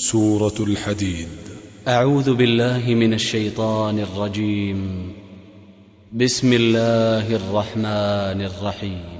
سورة الحديد. أعوذ بالله من الشيطان الرجيم. بسم الله الرحمن الرحيم.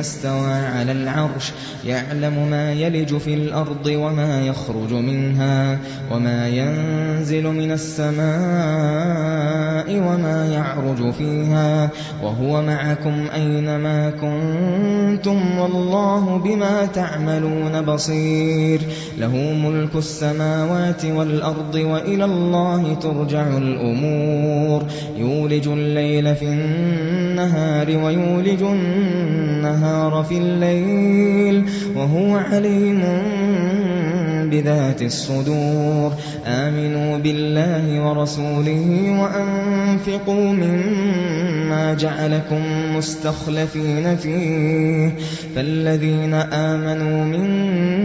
استوى على العرش يعلم ما يلج في الأرض وما يخرج منها وما ينزل من السماء وما يعرج فيها وهو معكم أينما كنتم والله بما تعملون بصير. له ملك السماوات والأرض وإلى الله ترجع الأمور يولج الليل في النهار ويولج النهار في الليل وهو عليم بذات الصدور. آمنوا بالله ورسوله وأنفقوا مما جعلكم مستخلفين فيه. فالذين آمنوا منكم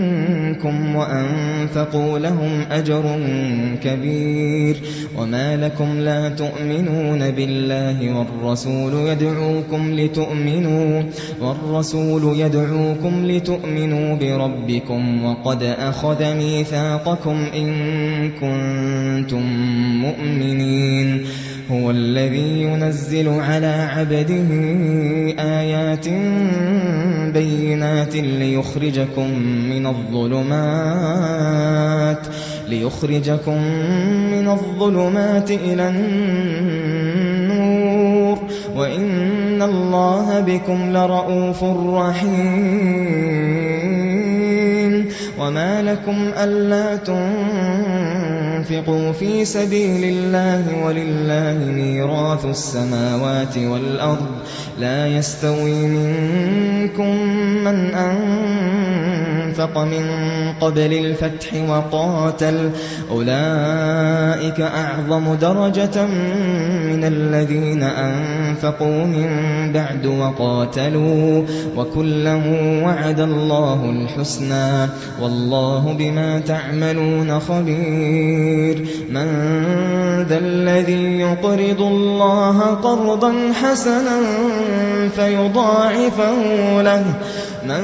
وأنفقوا لهم أجر كبير وما لكم لا تؤمنون بالله والرسول يدعوكم لتؤمنوا والرسول يدعوكم لتؤمنوا بربكم وقد أخذ ميثاقكم إن كنتم مؤمنين هو الذي ينزل على عبده آيات بينات ليخرجكم من الظلمات ليخرجكم من الظلمات إلى النور. وإن الله بكم لرءوف رحيم. وما لكم ألا تنفقوا في سبيل الله ولله ميراث السماوات والأرض لا يستوي منكم من أنفق من قبل الفتح وقاتل أولئك أعظم درجة من الذين أنفقوا من بعد وقاتلوا وكلا وعد الله الحسنى والله بما تعملون خبير من ذا الذي يقرض الله قرضا حسنا فيضاعفه له من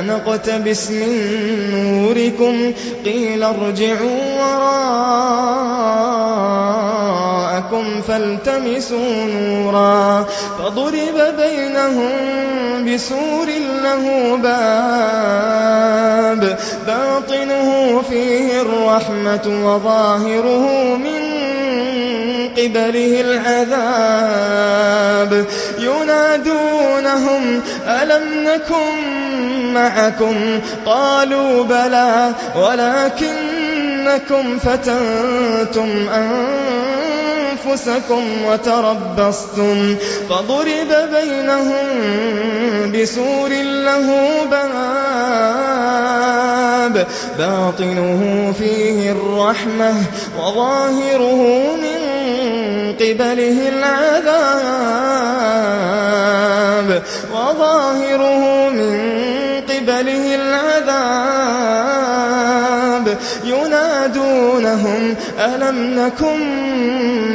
نقتبس من نوركم قيل ارجعوا وراءكم فالتمسوا نورا فضرب بينهم بسور له باب باطنه فيه الرحمة وظاهره من قبله العذاب ينادونهم ألم نكن معكم قالوا بلى ولكنكم فتنتم أنفسكم وتربصتم فضرب بينهم بسور له باب باطنه فيه الرحمة وظاهره من قبله العذاب وظاهره نكن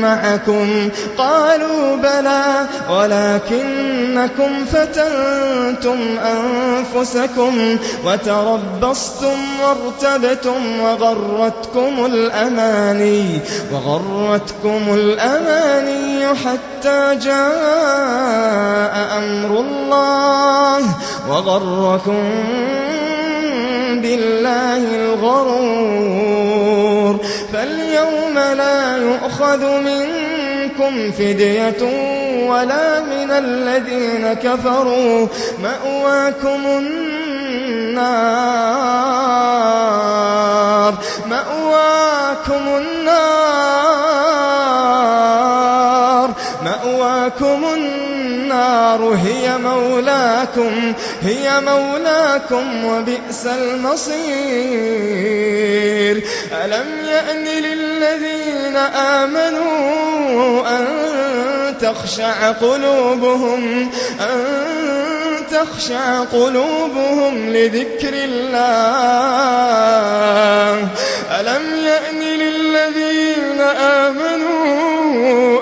معكم. قالوا بلى ولكنكم فتنتم أنفسكم وتربصتم وارتبتم وغرتكم الأماني وغرتكم الأماني حتى جاء أمر الله وغركم بالله الغرور. فاليوم لا يؤخذ منكم فدية ولا من الذين كفروا مأواكم النار مأواكم النار مأواكم النار. هي مولاكم هي مولاكم وبئس المصير. ألم يأن للذين آمنوا أن تخشع قلوبهم أن تخشع قلوبهم لذكر الله؟ ألم يأن للذين آمنوا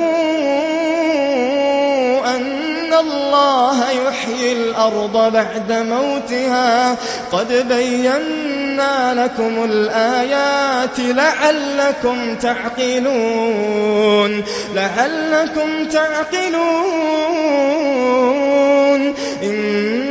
الله يحيي الأرض بعد موتها. قد بينا لكم الآيات لعلكم تعقلون. لعلكم تعقلون. إن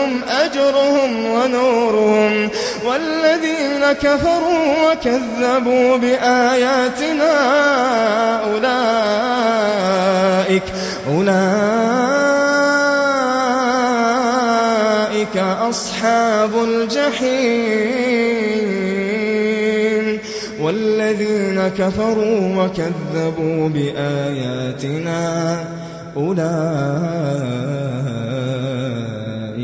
أجرهم ونورهم والذين كفروا وكذبوا بآياتنا أولئك أولئك أصحاب الجحيم والذين كفروا وكذبوا بآياتنا أولئك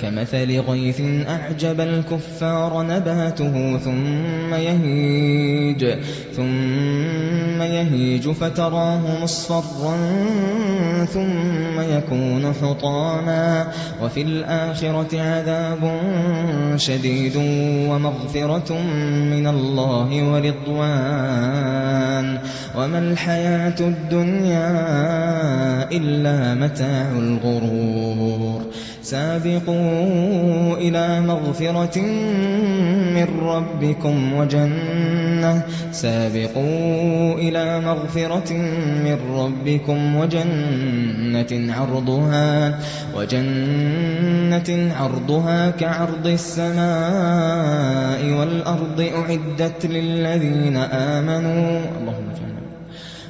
كمثل غيث أعجب الكفار نباته ثم يهيج ثم يهيج فتراه مصفرا ثم يكون حطاما. وفي الآخرة عذاب شديد ومغفرة من الله ورضوان. وما الحياة الدنيا إلا متاع الغرور. سابقوا إلى مغفرة من ربكم وجنة. سابقوا إلى مغفرة من ربكم وجنة عرضها وجنة عرضها كعرض السماء والأرض أعدت للذين آمنوا. اللهم جنة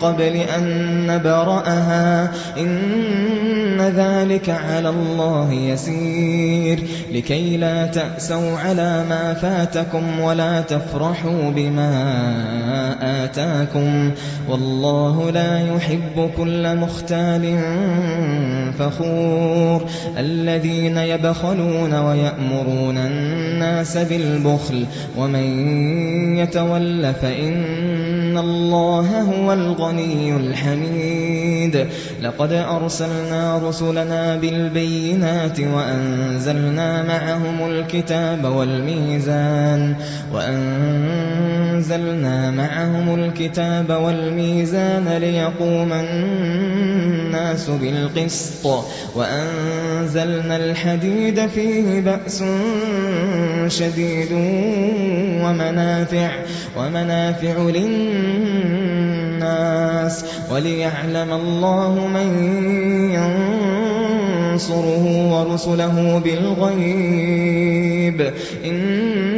قَبْلِ أَن نَّبْرَأَهَا. إِنَّ ذَلِكَ عَلَى اللَّهِ يَسِيرٌ. لِكَيْ لَا تَأْسَوْا عَلَىٰ مَا فَاتَكُمْ وَلَا تَفْرَحُوا بِمَا آتَاكُمْ. وَاللَّهُ لَا يُحِبُّ كُلَّ مُخْتَالٍ فَخُورٍ. الَّذِينَ يَبْخَلُونَ وَيَأْمُرُونَ النَّاسَ بِالْبُخْلِ. وَمَن يَتَوَلَّ فَإِنَّ اللَّهَ هُوَ الْغَنِيُّ الْحَمِيدُ لَقَدْ أَرْسَلْنَا رُسُلَنَا بِالْبَيِّنَاتِ وَأَنزَلْنَا مَعَهُمُ الْكِتَابَ وَالْمِيزَانَ وَأَنزَلْنَا مَعَهُمُ الْكِتَابَ وَالْمِيزَانَ لِيَقُومَ النَّاسُ بِالْقِسْطِ وَأَنزَلْنَا الْحَدِيدَ فِيهِ بَأْسٌ شَدِيدٌ وَمَنَافِعُ وَمَنَافِعُ لِلنَّاسِ وَلِيَعْلَمَ اللَّهُ مَن يَنصُرُهُ وَرُسُلَهُ بِالْغَيْبِ إِنَّ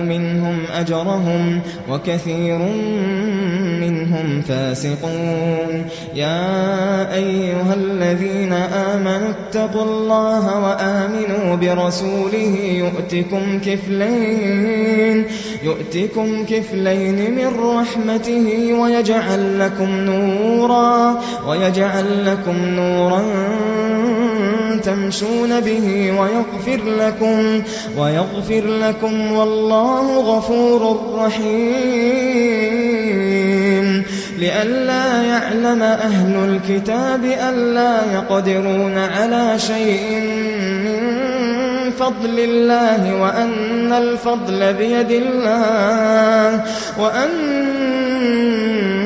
مِنْهُمْ أَجْرَهُمْ وَكَثِيرٌ مِّنْهُمْ فَاسِقُونَ. يَا أَيُّهَا الَّذِينَ آمَنُوا اتَّقُوا اللَّهَ وَآمِنُوا بِرَسُولِهِ يُؤْتِكُمْ كِفْلَيْنِ يُؤْتِكُمْ كِفْلَيْنِ مِن رَّحْمَتِهِ وَيَجْعَل لَّكُمْ نُورًا وَيَجْعَل لَّكُمْ نُورًا تَمْشُونَ بِهِ وَيَغْفِرْ لَكُمْ وَيَغْفِرْ لَكُمْ وَاللَّهُ غَفُورٌ رَّحِيمٌ. لِئَلَّا يَعْلَمَ أَهْلُ الْكِتَابِ أَلَّا يَقْدِرُونَ عَلَىٰ شَيْءٍ مِّن فَضْلِ اللَّهِ وَأَنَّ الْفَضْلَ بِيَدِ اللَّهِ وَأَنَّ